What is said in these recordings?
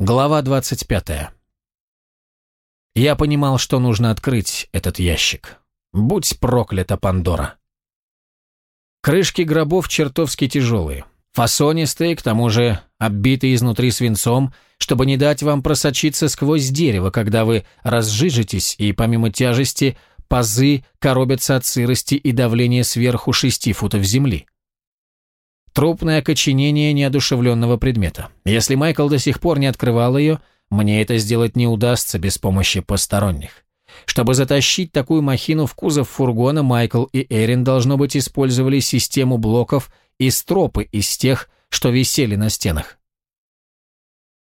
Глава 25. Я понимал, что нужно открыть этот ящик. Будь проклята Пандора. Крышки гробов чертовски тяжелые, фасонистые, к тому же оббитые изнутри свинцом, чтобы не дать вам просочиться сквозь дерево, когда вы разжижитесь, и помимо тяжести пазы коробятся от сырости и давления сверху шести футов земли. Трупное окоченение неодушевленного предмета. Если Майкл до сих пор не открывал ее, мне это сделать не удастся без помощи посторонних. Чтобы затащить такую махину в кузов фургона, Майкл и Эрин, должно быть, использовали систему блоков и стропы из тех, что висели на стенах.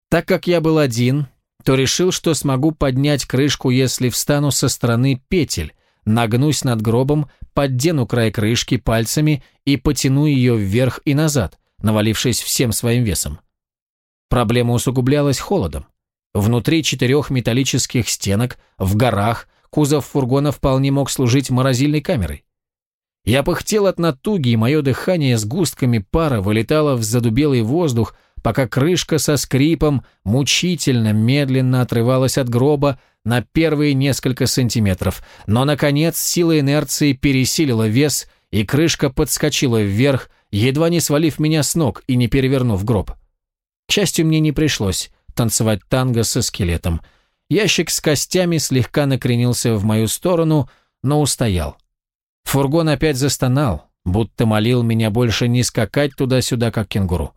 Так как я был один, то решил, что смогу поднять крышку, если встану со стороны петель, нагнусь над гробом, поддену край крышки пальцами и потяну ее вверх и назад, навалившись всем своим весом. Проблема усугублялась холодом. Внутри четырех металлических стенок, в горах, кузов фургона вполне мог служить морозильной камерой. Я пыхтел от натуги, и мое дыхание с густками пара вылетало в задубелый воздух, пока крышка со скрипом мучительно медленно отрывалась от гроба на первые несколько сантиметров, но, наконец, сила инерции пересилила вес, и крышка подскочила вверх, едва не свалив меня с ног и не перевернув гроб. К счастью, мне не пришлось танцевать танго со скелетом. Ящик с костями слегка накренился в мою сторону, но устоял. Фургон опять застонал, будто молил меня больше не скакать туда-сюда, как кенгуру.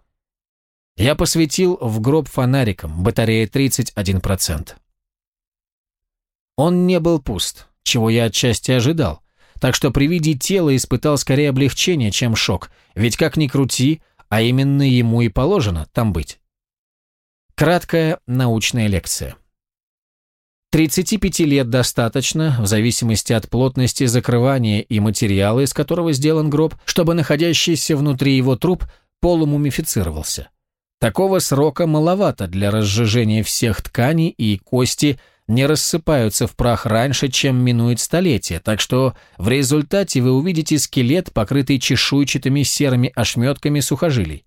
Я посветил в гроб фонариком, батарея 31%. Он не был пуст, чего я отчасти ожидал, так что при виде тела испытал скорее облегчение, чем шок, ведь как ни крути, а именно ему и положено там быть. Краткая научная лекция. 35 лет достаточно, в зависимости от плотности закрывания и материала, из которого сделан гроб, чтобы находящийся внутри его труп полумумифицировался. Такого срока маловато для разжижения всех тканей и кости не рассыпаются в прах раньше, чем минует столетие, так что в результате вы увидите скелет, покрытый чешуйчатыми серыми ошметками сухожилий.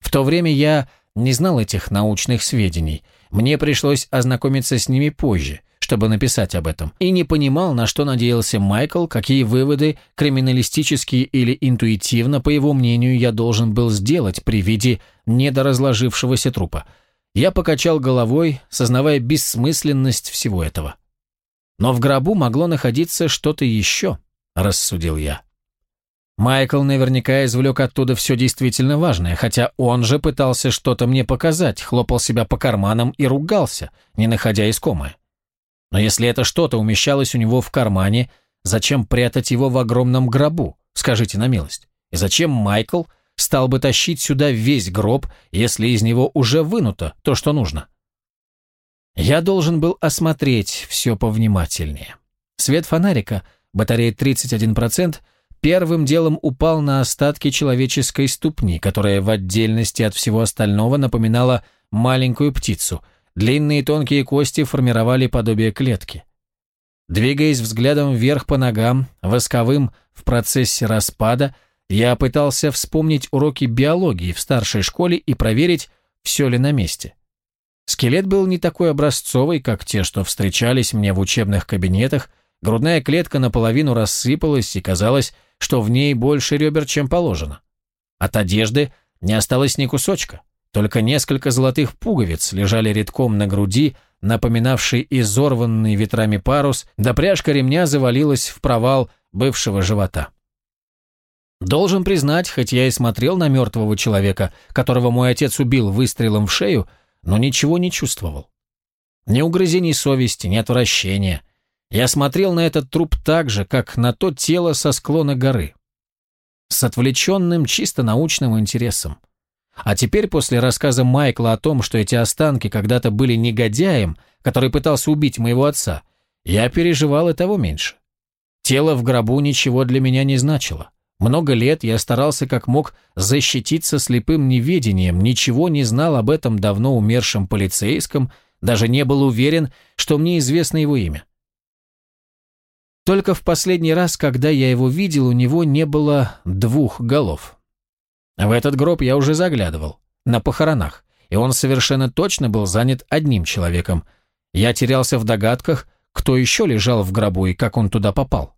В то время я не знал этих научных сведений. Мне пришлось ознакомиться с ними позже, чтобы написать об этом, и не понимал, на что надеялся Майкл, какие выводы, криминалистические или интуитивно, по его мнению, я должен был сделать при виде недоразложившегося трупа. Я покачал головой, сознавая бессмысленность всего этого. Но в гробу могло находиться что-то еще, рассудил я. Майкл наверняка извлек оттуда все действительно важное, хотя он же пытался что-то мне показать, хлопал себя по карманам и ругался, не находя искомое. Но если это что-то умещалось у него в кармане, зачем прятать его в огромном гробу, скажите на милость? И зачем Майкл стал бы тащить сюда весь гроб, если из него уже вынуто то, что нужно? Я должен был осмотреть все повнимательнее. Свет фонарика, батарея 31%, первым делом упал на остатки человеческой ступни, которая в отдельности от всего остального напоминала маленькую птицу. Длинные тонкие кости формировали подобие клетки. Двигаясь взглядом вверх по ногам, восковым в процессе распада, я пытался вспомнить уроки биологии в старшей школе и проверить, все ли на месте. Скелет был не такой образцовый, как те, что встречались мне в учебных кабинетах, грудная клетка наполовину рассыпалась и казалось, что в ней больше ребер, чем положено. От одежды не осталось ни кусочка, только несколько золотых пуговиц лежали редком на груди, напоминавший изорванный ветрами парус, да пряжка ремня завалилась в провал бывшего живота. Должен признать, хоть я и смотрел на мертвого человека, которого мой отец убил выстрелом в шею, но ничего не чувствовал. Ни угрызений совести, ни отвращения. Я смотрел на этот труп так же, как на то тело со склона горы. С отвлеченным, чисто научным интересом. А теперь, после рассказа Майкла о том, что эти останки когда-то были негодяем, который пытался убить моего отца, я переживал и того меньше. Тело в гробу ничего для меня не значило. Много лет я старался как мог защититься слепым неведением, ничего не знал об этом давно умершем полицейском, даже не был уверен, что мне известно его имя. Только в последний раз, когда я его видел, у него не было двух голов. В этот гроб я уже заглядывал, на похоронах, и он совершенно точно был занят одним человеком. Я терялся в догадках, кто еще лежал в гробу и как он туда попал.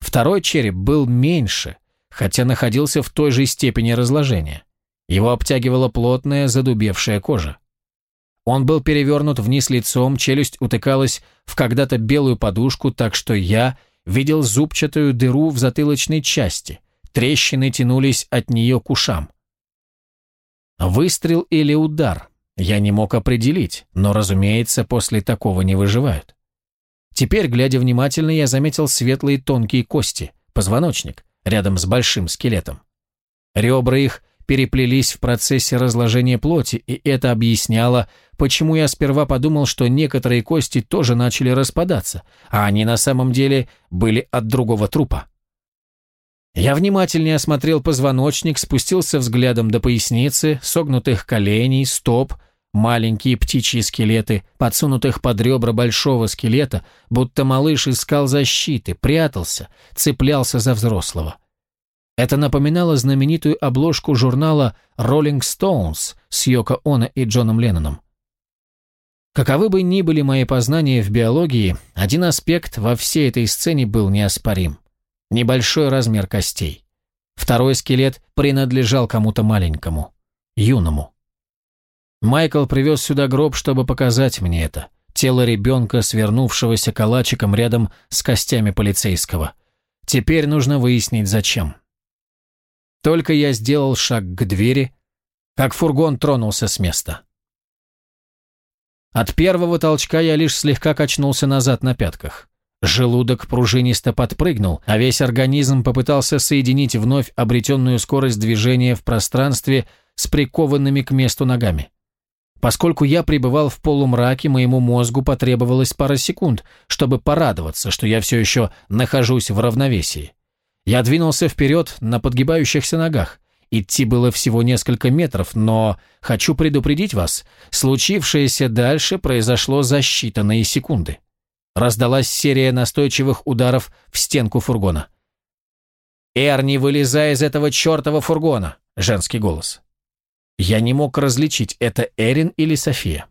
Второй череп был меньше, хотя находился в той же степени разложения. Его обтягивала плотная задубевшая кожа. Он был перевернут вниз лицом, челюсть утыкалась в когда-то белую подушку, так что я видел зубчатую дыру в затылочной части. Трещины тянулись от нее к ушам. Выстрел или удар? Я не мог определить, но, разумеется, после такого не выживают. Теперь, глядя внимательно, я заметил светлые тонкие кости, позвоночник, рядом с большим скелетом. Ребра их переплелись в процессе разложения плоти, и это объясняло, почему я сперва подумал, что некоторые кости тоже начали распадаться, а они на самом деле были от другого трупа. Я внимательнее осмотрел позвоночник, спустился взглядом до поясницы, согнутых коленей, стоп, маленькие птичьи скелеты, подсунутых под ребра большого скелета, будто малыш искал защиты, прятался, цеплялся за взрослого. Это напоминало знаменитую обложку журнала Rolling Stones с Йоко Оно и Джоном Ленноном. Каковы бы ни были мои познания в биологии, один аспект во всей этой сцене был неоспорим. Небольшой размер костей. Второй скелет принадлежал кому-то маленькому, юному. Майкл привез сюда гроб, чтобы показать мне это. Тело ребенка, свернувшегося калачиком рядом с костями полицейского. Теперь нужно выяснить, зачем. Только я сделал шаг к двери, как фургон тронулся с места. От первого толчка я лишь слегка качнулся назад на пятках. Желудок пружинисто подпрыгнул, а весь организм попытался соединить вновь обретенную скорость движения в пространстве с прикованными к месту ногами. Поскольку я пребывал в полумраке, моему мозгу потребовалось пара секунд, чтобы порадоваться, что я все еще нахожусь в равновесии. Я двинулся вперед на подгибающихся ногах. Идти было всего несколько метров, но хочу предупредить вас, случившееся дальше произошло за считанные секунды. Раздалась серия настойчивых ударов в стенку фургона. «Эрни, вылезай из этого чертова фургона!» – женский голос. Я не мог различить, это Эрин или София.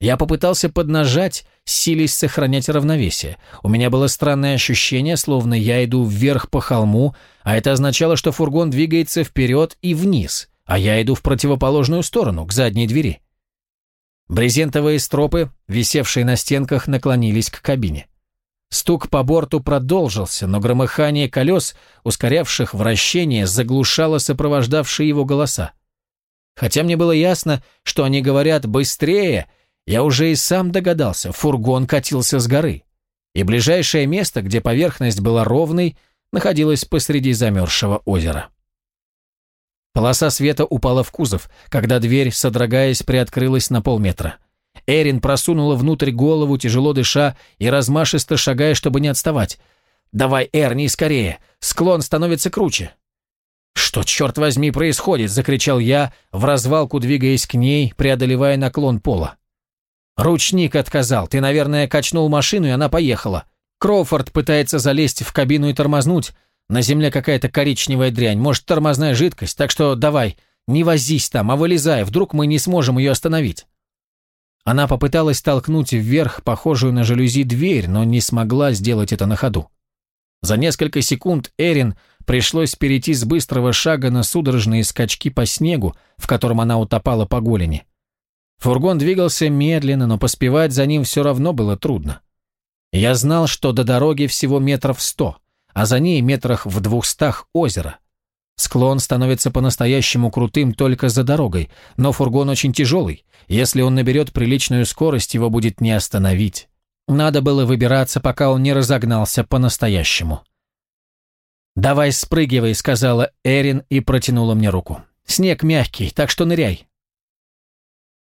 Я попытался поднажать, силясь сохранять равновесие. У меня было странное ощущение, словно я иду вверх по холму, а это означало, что фургон двигается вперед и вниз, а я иду в противоположную сторону, к задней двери. Брезентовые стропы, висевшие на стенках, наклонились к кабине. Стук по борту продолжился, но громыхание колес, ускорявших вращение, заглушало сопровождавшие его голоса. Хотя мне было ясно, что они говорят «быстрее», я уже и сам догадался, фургон катился с горы. И ближайшее место, где поверхность была ровной, находилось посреди замерзшего озера. Полоса света упала в кузов, когда дверь, содрогаясь, приоткрылась на полметра. Эрин просунула внутрь голову, тяжело дыша и размашисто шагая, чтобы не отставать. «Давай, Эрни, скорее! Склон становится круче!» «Что, черт возьми, происходит?» – закричал я, в развалку двигаясь к ней, преодолевая наклон пола. «Ручник отказал. Ты, наверное, качнул машину, и она поехала. Кроуфорд пытается залезть в кабину и тормознуть. На земле какая-то коричневая дрянь, может, тормозная жидкость, так что давай, не возись там, а вылезай, вдруг мы не сможем ее остановить». Она попыталась толкнуть вверх похожую на жалюзи дверь, но не смогла сделать это на ходу. За несколько секунд Эрин пришлось перейти с быстрого шага на судорожные скачки по снегу, в котором она утопала по голени. Фургон двигался медленно, но поспевать за ним все равно было трудно. Я знал, что до дороги всего метров сто, а за ней метрах в двухстах озеро. Склон становится по-настоящему крутым только за дорогой, но фургон очень тяжелый. Если он наберет приличную скорость, его будет не остановить. Надо было выбираться, пока он не разогнался по-настоящему. «Давай спрыгивай», — сказала Эрин и протянула мне руку. «Снег мягкий, так что ныряй».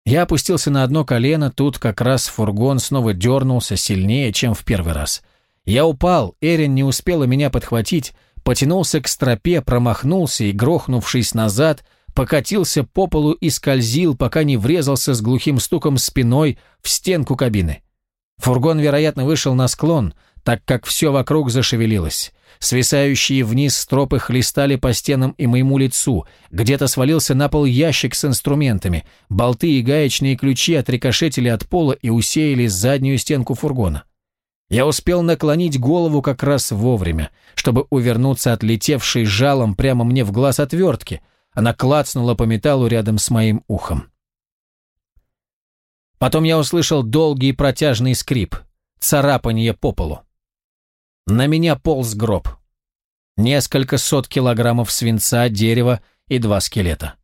Я опустился на одно колено, тут как раз фургон снова дернулся сильнее, чем в первый раз. Я упал, Эрин не успела меня подхватить, потянулся к стропе, промахнулся и, грохнувшись назад, покатился по полу и скользил, пока не врезался с глухим стуком спиной в стенку кабины. Фургон, вероятно, вышел на склон, так как все вокруг зашевелилось. Свисающие вниз стропы хлестали по стенам и моему лицу. Где-то свалился на пол ящик с инструментами. Болты и гаечные ключи отрикошетили от пола и усеяли заднюю стенку фургона. Я успел наклонить голову как раз вовремя, чтобы увернуться от летевшей жалом прямо мне в глаз отвертки. Она клацнула по металлу рядом с моим ухом. Потом я услышал долгий протяжный скрип, царапанье по полу. На меня полз гроб. Несколько сот килограммов свинца, дерева и два скелета.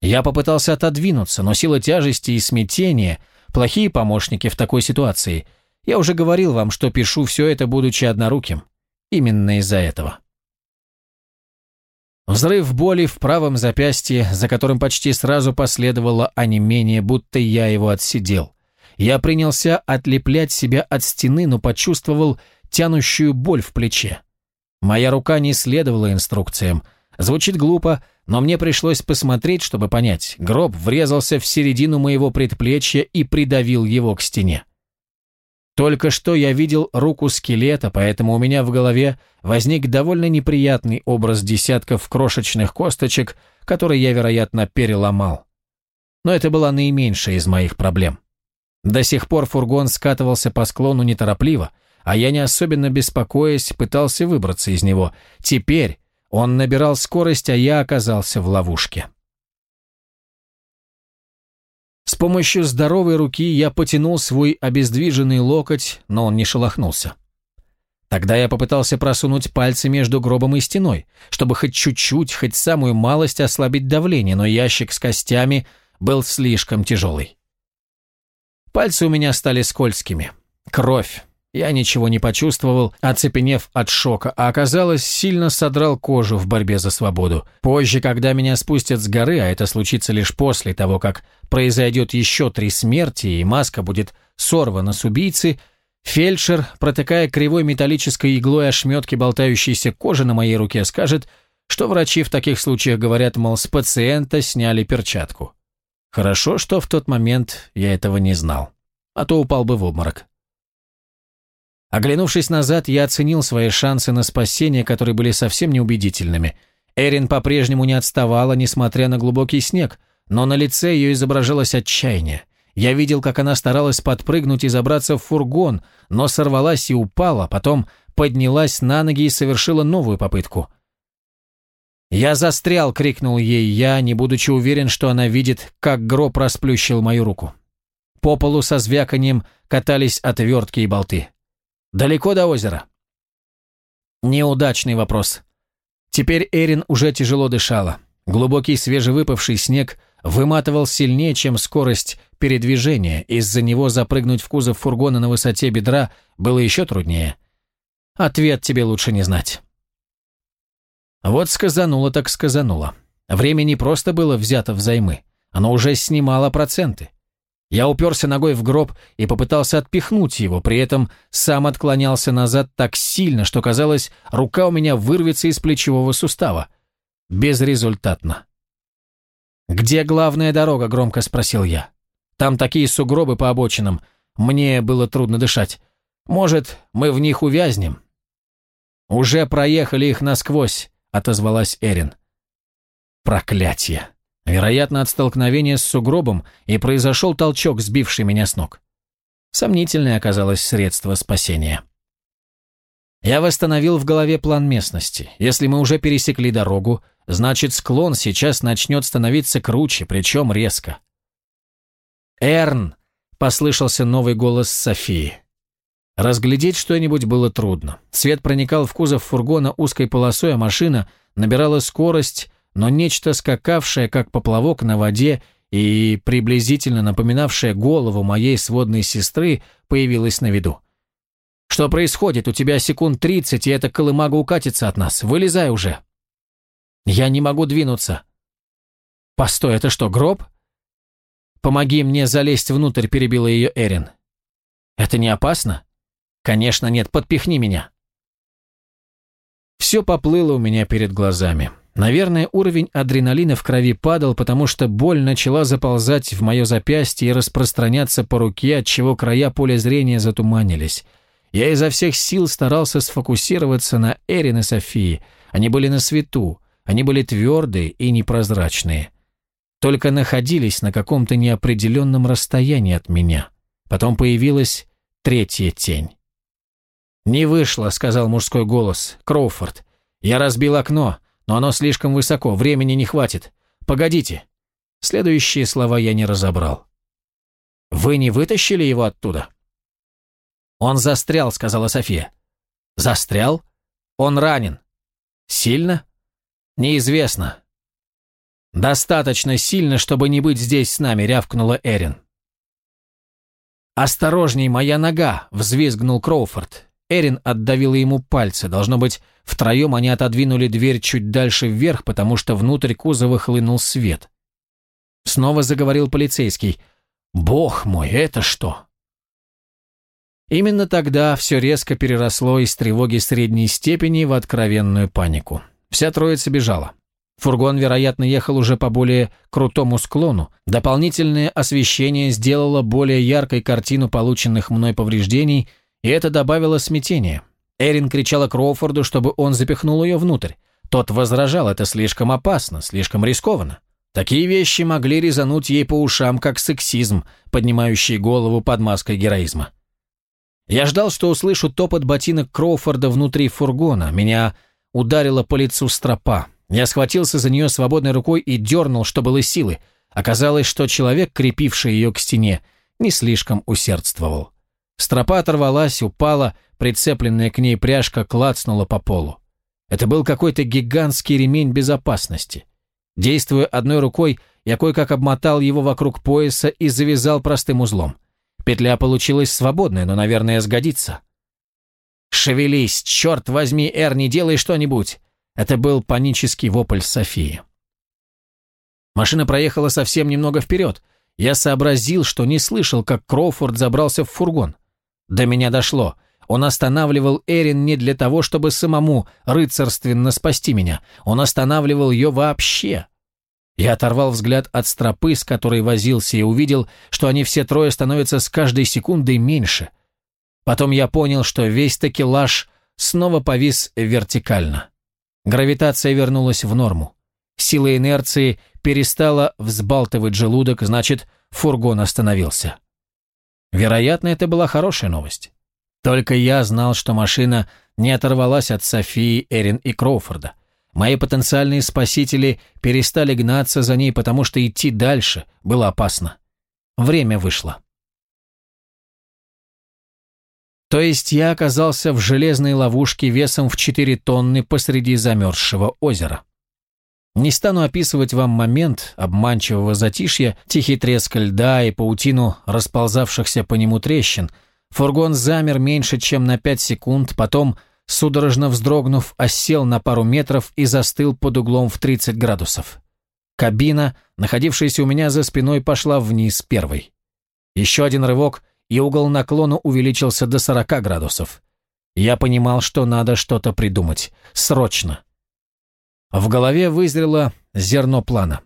Я попытался отодвинуться, но сила тяжести и смятения – плохие помощники в такой ситуации. Я уже говорил вам, что пишу все это, будучи одноруким. Именно из-за этого. Взрыв боли в правом запястье, за которым почти сразу последовало онемение, будто я его отсидел. Я принялся отлеплять себя от стены, но почувствовал тянущую боль в плече. Моя рука не следовала инструкциям. Звучит глупо, но мне пришлось посмотреть, чтобы понять. Гроб врезался в середину моего предплечья и придавил его к стене. Только что я видел руку скелета, поэтому у меня в голове возник довольно неприятный образ десятков крошечных косточек, которые я, вероятно, переломал. Но это была наименьшая из моих проблем. До сих пор фургон скатывался по склону неторопливо, а я, не особенно беспокоясь, пытался выбраться из него. Теперь он набирал скорость, а я оказался в ловушке. Помощью здоровой руки я потянул свой обездвиженный локоть, но он не шелохнулся. Тогда я попытался просунуть пальцы между гробом и стеной, чтобы хоть чуть-чуть, хоть самую малость ослабить давление, но ящик с костями был слишком тяжелый. Пальцы у меня стали скользкими. Кровь. Я ничего не почувствовал, оцепенев от шока, а оказалось, сильно содрал кожу в борьбе за свободу. Позже, когда меня спустят с горы, а это случится лишь после того, как произойдет еще три смерти и маска будет сорвана с убийцы, фельдшер, протыкая кривой металлической иглой ошметки болтающейся кожи на моей руке, скажет, что врачи в таких случаях говорят, мол, с пациента сняли перчатку. Хорошо, что в тот момент я этого не знал, а то упал бы в обморок. Оглянувшись назад, я оценил свои шансы на спасение, которые были совсем неубедительными. Эрин по-прежнему не отставала, несмотря на глубокий снег, но на лице ее изображалось отчаяние. Я видел, как она старалась подпрыгнуть и забраться в фургон, но сорвалась и упала, потом поднялась на ноги и совершила новую попытку. «Я застрял!» — крикнул ей я, не будучи уверен, что она видит, как гроб расплющил мою руку. По полу со звяканием катались отвертки и болты. Далеко до озера?» Неудачный вопрос. Теперь Эрин уже тяжело дышала. Глубокий свежевыпавший снег выматывал сильнее, чем скорость передвижения. Из-за него запрыгнуть в кузов фургона на высоте бедра было еще труднее. Ответ тебе лучше не знать. Вот сказануло так сказануло. Время не просто было взято взаймы. Оно уже снимало проценты. Я уперся ногой в гроб и попытался отпихнуть его, при этом сам отклонялся назад так сильно, что казалось, рука у меня вырвется из плечевого сустава. Безрезультатно. «Где главная дорога?» – громко спросил я. «Там такие сугробы по обочинам. Мне было трудно дышать. Может, мы в них увязнем?» «Уже проехали их насквозь», – отозвалась Эрин. «Проклятие!» Вероятно, от столкновения с сугробом и произошел толчок, сбивший меня с ног. Сомнительное оказалось средство спасения. Я восстановил в голове план местности. Если мы уже пересекли дорогу, значит склон сейчас начнет становиться круче, причем резко. «Эрн!» — послышался новый голос Софии. Разглядеть что-нибудь было трудно. Свет проникал в кузов фургона узкой полосой, а машина набирала скорость, но нечто скакавшее, как поплавок на воде, и приблизительно напоминавшее голову моей сводной сестры, появилось на виду. «Что происходит? У тебя секунд тридцать, и эта колымага укатится от нас. Вылезай уже!» «Я не могу двинуться». «Постой, это что, гроб?» «Помоги мне залезть внутрь», — перебила ее Эрин. «Это не опасно?» «Конечно нет, подпихни меня». Все поплыло у меня перед глазами. Наверное, уровень адреналина в крови падал, потому что боль начала заползать в мое запястье и распространяться по руке, отчего края поля зрения затуманились. Я изо всех сил старался сфокусироваться на Эрин и Софии. Они были на свету, они были твердые и непрозрачные. Только находились на каком-то неопределенном расстоянии от меня. Потом появилась третья тень. «Не вышло», — сказал мужской голос, Кроуфорд. «Я разбил окно, но оно слишком высоко, времени не хватит. Погодите». Следующие слова я не разобрал. «Вы не вытащили его оттуда?» «Он застрял», — сказала София. «Застрял? Он ранен. Сильно?» «Неизвестно». «Достаточно сильно, чтобы не быть здесь с нами», — рявкнула Эрин. «Осторожней, моя нога!» — взвизгнул Кроуфорд. Эрин отдавила ему пальцы. Должно быть, втроем они отодвинули дверь чуть дальше вверх, потому что внутрь кузова хлынул свет. Снова заговорил полицейский. «Бог мой, это что?» Именно тогда все резко переросло из тревоги средней степени в откровенную панику. Вся троица бежала. Фургон, вероятно, ехал уже по более крутому склону. Дополнительное освещение сделало более яркой картину полученных мной повреждений – и это добавило смятения. Эрин кричала Кроуфорду, чтобы он запихнул ее внутрь. Тот возражал, это слишком опасно, слишком рискованно. Такие вещи могли резануть ей по ушам, как сексизм, поднимающий голову под маской героизма. Я ждал, что услышу топот ботинок Кроуфорда внутри фургона. Меня ударила по лицу стропа. Я схватился за нее свободной рукой и дернул, что было силы. Оказалось, что человек, крепивший ее к стене, не слишком усердствовал. Стропа оторвалась, упала, прицепленная к ней пряжка клацнула по полу. Это был какой-то гигантский ремень безопасности. Действуя одной рукой, я кое-как обмотал его вокруг пояса и завязал простым узлом. Петля получилась свободная, но, наверное, сгодится. «Шевелись! Черт возьми, Эр, делай что-нибудь!» Это был панический вопль Софии. Машина проехала совсем немного вперед. Я сообразил, что не слышал, как Кроуфорд забрался в фургон. До меня дошло. Он останавливал Эрин не для того, чтобы самому рыцарственно спасти меня. Он останавливал ее вообще. Я оторвал взгляд от стропы, с которой возился, и увидел, что они все трое становятся с каждой секундой меньше. Потом я понял, что весь такелаж снова повис вертикально. Гравитация вернулась в норму. Сила инерции перестала взбалтывать желудок, значит, фургон остановился. Вероятно, это была хорошая новость. Только я знал, что машина не оторвалась от Софии, Эрин и Кроуфорда. Мои потенциальные спасители перестали гнаться за ней, потому что идти дальше было опасно. Время вышло. То есть я оказался в железной ловушке весом в 4 тонны посреди замерзшего озера. Не стану описывать вам момент обманчивого затишья, тихий треск льда и паутину расползавшихся по нему трещин. Фургон замер меньше, чем на пять секунд, потом, судорожно вздрогнув, осел на пару метров и застыл под углом в 30 градусов. Кабина, находившаяся у меня за спиной, пошла вниз первой. Еще один рывок, и угол наклона увеличился до 40 градусов. Я понимал, что надо что-то придумать. Срочно. В голове вызрело зерно плана.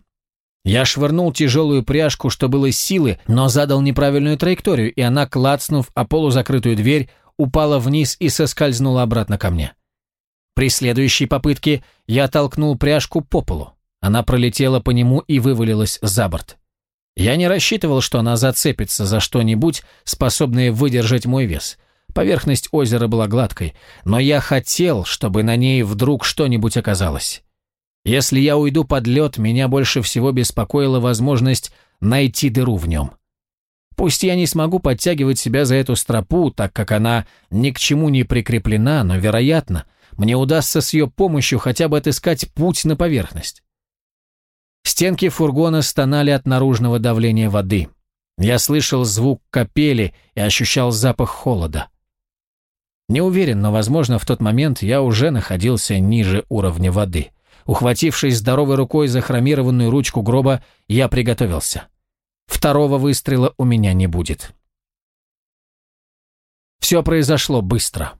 Я швырнул тяжелую пряжку, что было силы, но задал неправильную траекторию, и она, клацнув о полузакрытую дверь, упала вниз и соскользнула обратно ко мне. При следующей попытке я толкнул пряжку по полу. Она пролетела по нему и вывалилась за борт. Я не рассчитывал, что она зацепится за что-нибудь, способное выдержать мой вес. Поверхность озера была гладкой, но я хотел, чтобы на ней вдруг что-нибудь оказалось. Если я уйду под лед, меня больше всего беспокоила возможность найти дыру в нем. Пусть я не смогу подтягивать себя за эту стропу, так как она ни к чему не прикреплена, но, вероятно, мне удастся с ее помощью хотя бы отыскать путь на поверхность. Стенки фургона стонали от наружного давления воды. Я слышал звук капели и ощущал запах холода. Не уверен, но, возможно, в тот момент я уже находился ниже уровня воды. Ухватившись здоровой рукой за хромированную ручку гроба, я приготовился. Второго выстрела у меня не будет. Все произошло быстро.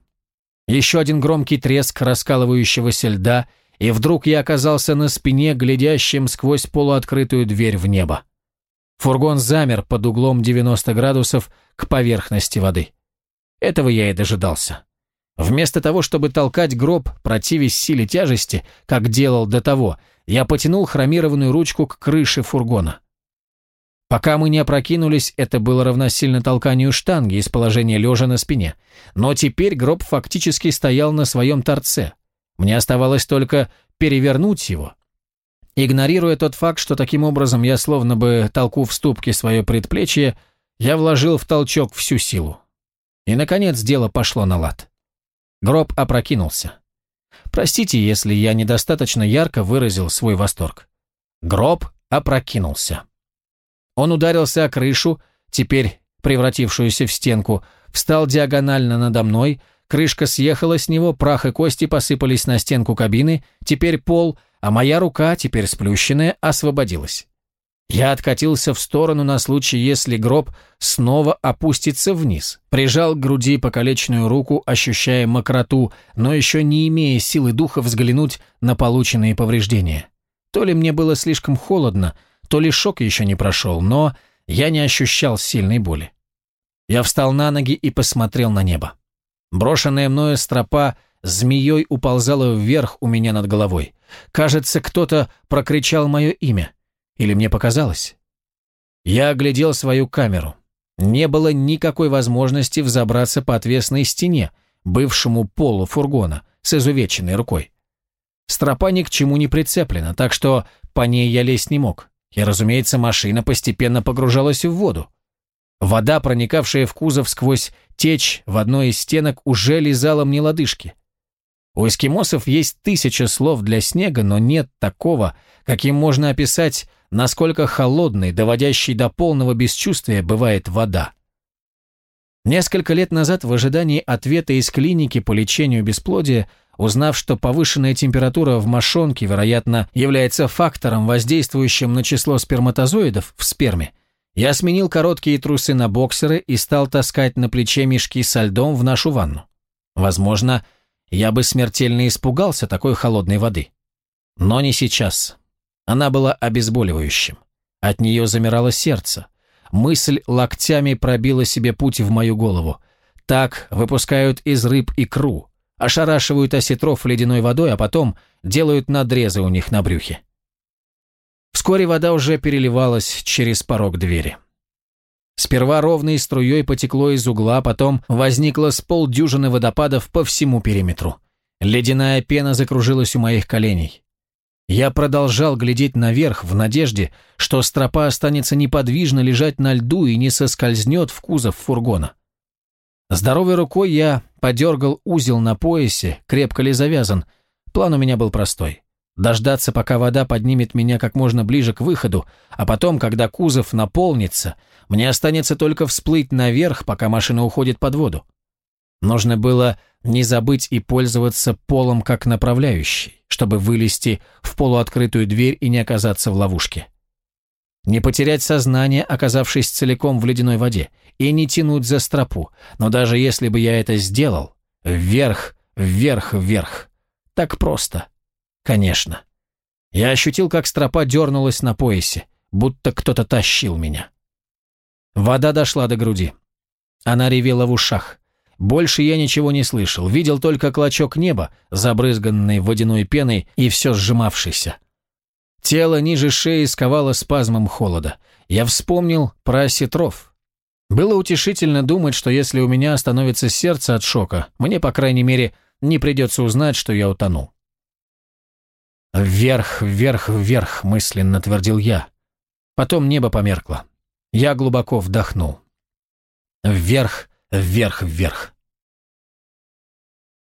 Еще один громкий треск раскалывающегося льда, и вдруг я оказался на спине, глядящим сквозь полуоткрытую дверь в небо. Фургон замер под углом 90 градусов к поверхности воды. Этого я и дожидался. Вместо того, чтобы толкать гроб, противясь силе тяжести, как делал до того, я потянул хромированную ручку к крыше фургона. Пока мы не опрокинулись, это было равносильно толканию штанги из положения лежа на спине. Но теперь гроб фактически стоял на своем торце. Мне оставалось только перевернуть его. Игнорируя тот факт, что таким образом я словно бы толку в ступке свое предплечье, я вложил в толчок всю силу. И, наконец, дело пошло на лад. Гроб опрокинулся. Простите, если я недостаточно ярко выразил свой восторг. Гроб опрокинулся. Он ударился о крышу, теперь превратившуюся в стенку, встал диагонально надо мной, крышка съехала с него, прах и кости посыпались на стенку кабины, теперь пол, а моя рука, теперь сплющенная, освободилась. Я откатился в сторону на случай, если гроб снова опустится вниз. Прижал к груди покалеченную руку, ощущая мокроту, но еще не имея силы духа взглянуть на полученные повреждения. То ли мне было слишком холодно, то ли шок еще не прошел, но я не ощущал сильной боли. Я встал на ноги и посмотрел на небо. Брошенная мною стропа змеей уползала вверх у меня над головой. Кажется, кто-то прокричал мое имя. Или мне показалось? Я оглядел свою камеру. Не было никакой возможности взобраться по отвесной стене, бывшему полу фургона, с изувеченной рукой. Стропа ни к чему не прицеплена, так что по ней я лезть не мог. И, разумеется, машина постепенно погружалась в воду. Вода, проникавшая в кузов сквозь течь в одной из стенок, уже лизала мне лодыжки. У эскимосов есть тысяча слов для снега, но нет такого, каким можно описать, насколько холодной, доводящей до полного бесчувствия бывает вода. Несколько лет назад в ожидании ответа из клиники по лечению бесплодия Узнав, что повышенная температура в мошонке, вероятно, является фактором, воздействующим на число сперматозоидов в сперме, я сменил короткие трусы на боксеры и стал таскать на плече мешки со льдом в нашу ванну. Возможно, я бы смертельно испугался такой холодной воды. Но не сейчас. Она была обезболивающим. От нее замирало сердце. Мысль локтями пробила себе путь в мою голову. Так выпускают из рыб икру, ошарашивают осетров ледяной водой, а потом делают надрезы у них на брюхе. Вскоре вода уже переливалась через порог двери. Сперва ровной струей потекло из угла, потом возникло с полдюжины водопадов по всему периметру. Ледяная пена закружилась у моих коленей. Я продолжал глядеть наверх в надежде, что стропа останется неподвижно лежать на льду и не соскользнет в кузов фургона. Здоровой рукой я подергал узел на поясе, крепко ли завязан. План у меня был простой. Дождаться, пока вода поднимет меня как можно ближе к выходу, а потом, когда кузов наполнится, мне останется только всплыть наверх, пока машина уходит под воду. Нужно было не забыть и пользоваться полом как направляющий, чтобы вылезти в полуоткрытую дверь и не оказаться в ловушке. Не потерять сознание, оказавшись целиком в ледяной воде, и не тянуть за стропу. Но даже если бы я это сделал, вверх, вверх, вверх. Так просто. Конечно. Я ощутил, как стропа дернулась на поясе, будто кто-то тащил меня. Вода дошла до груди. Она ревела в ушах. Больше я ничего не слышал, видел только клочок неба, забрызганный водяной пеной и все сжимавшийся. Тело ниже шеи сковало спазмом холода. Я вспомнил про осетров. Было утешительно думать, что если у меня остановится сердце от шока, мне, по крайней мере, не придется узнать, что я утонул. «Вверх, вверх, вверх», — мысленно твердил я. Потом небо померкло. Я глубоко вдохнул. «Вверх, вверх, вверх».